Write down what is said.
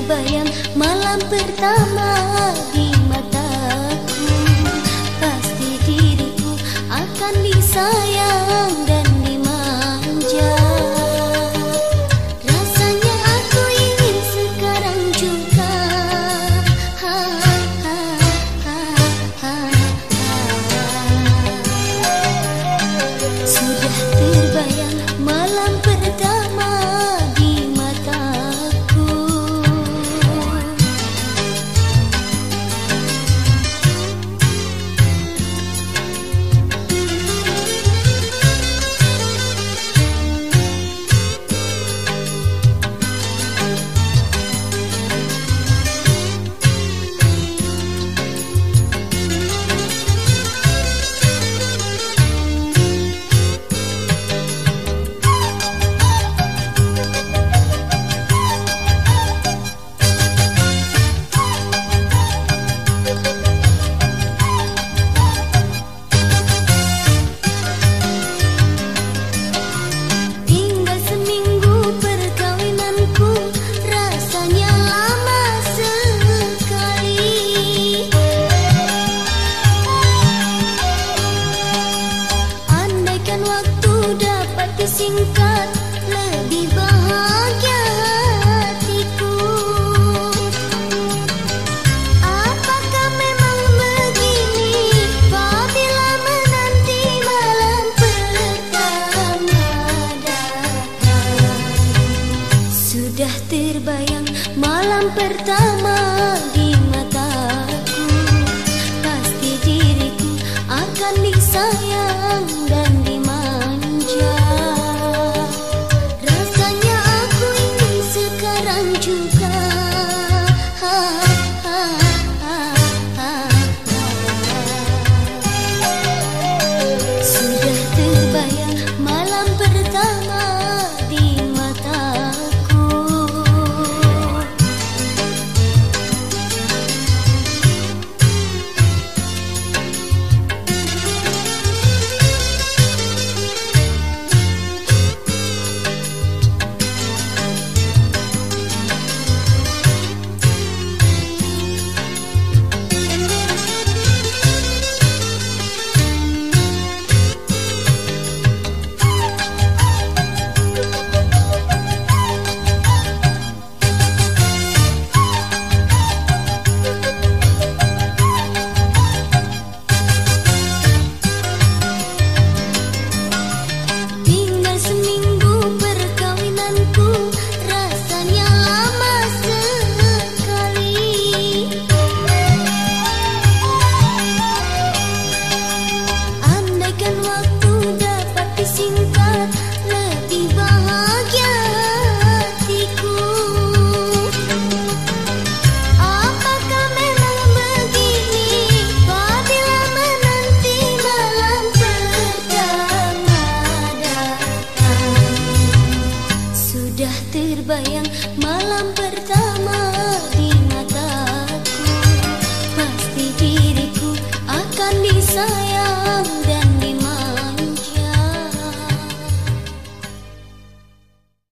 terbayang malam pertama. Apakah memang begini? Menanti malam pertama datang Sudah terbayang malam pertama. Sudah terbayang malam pertama.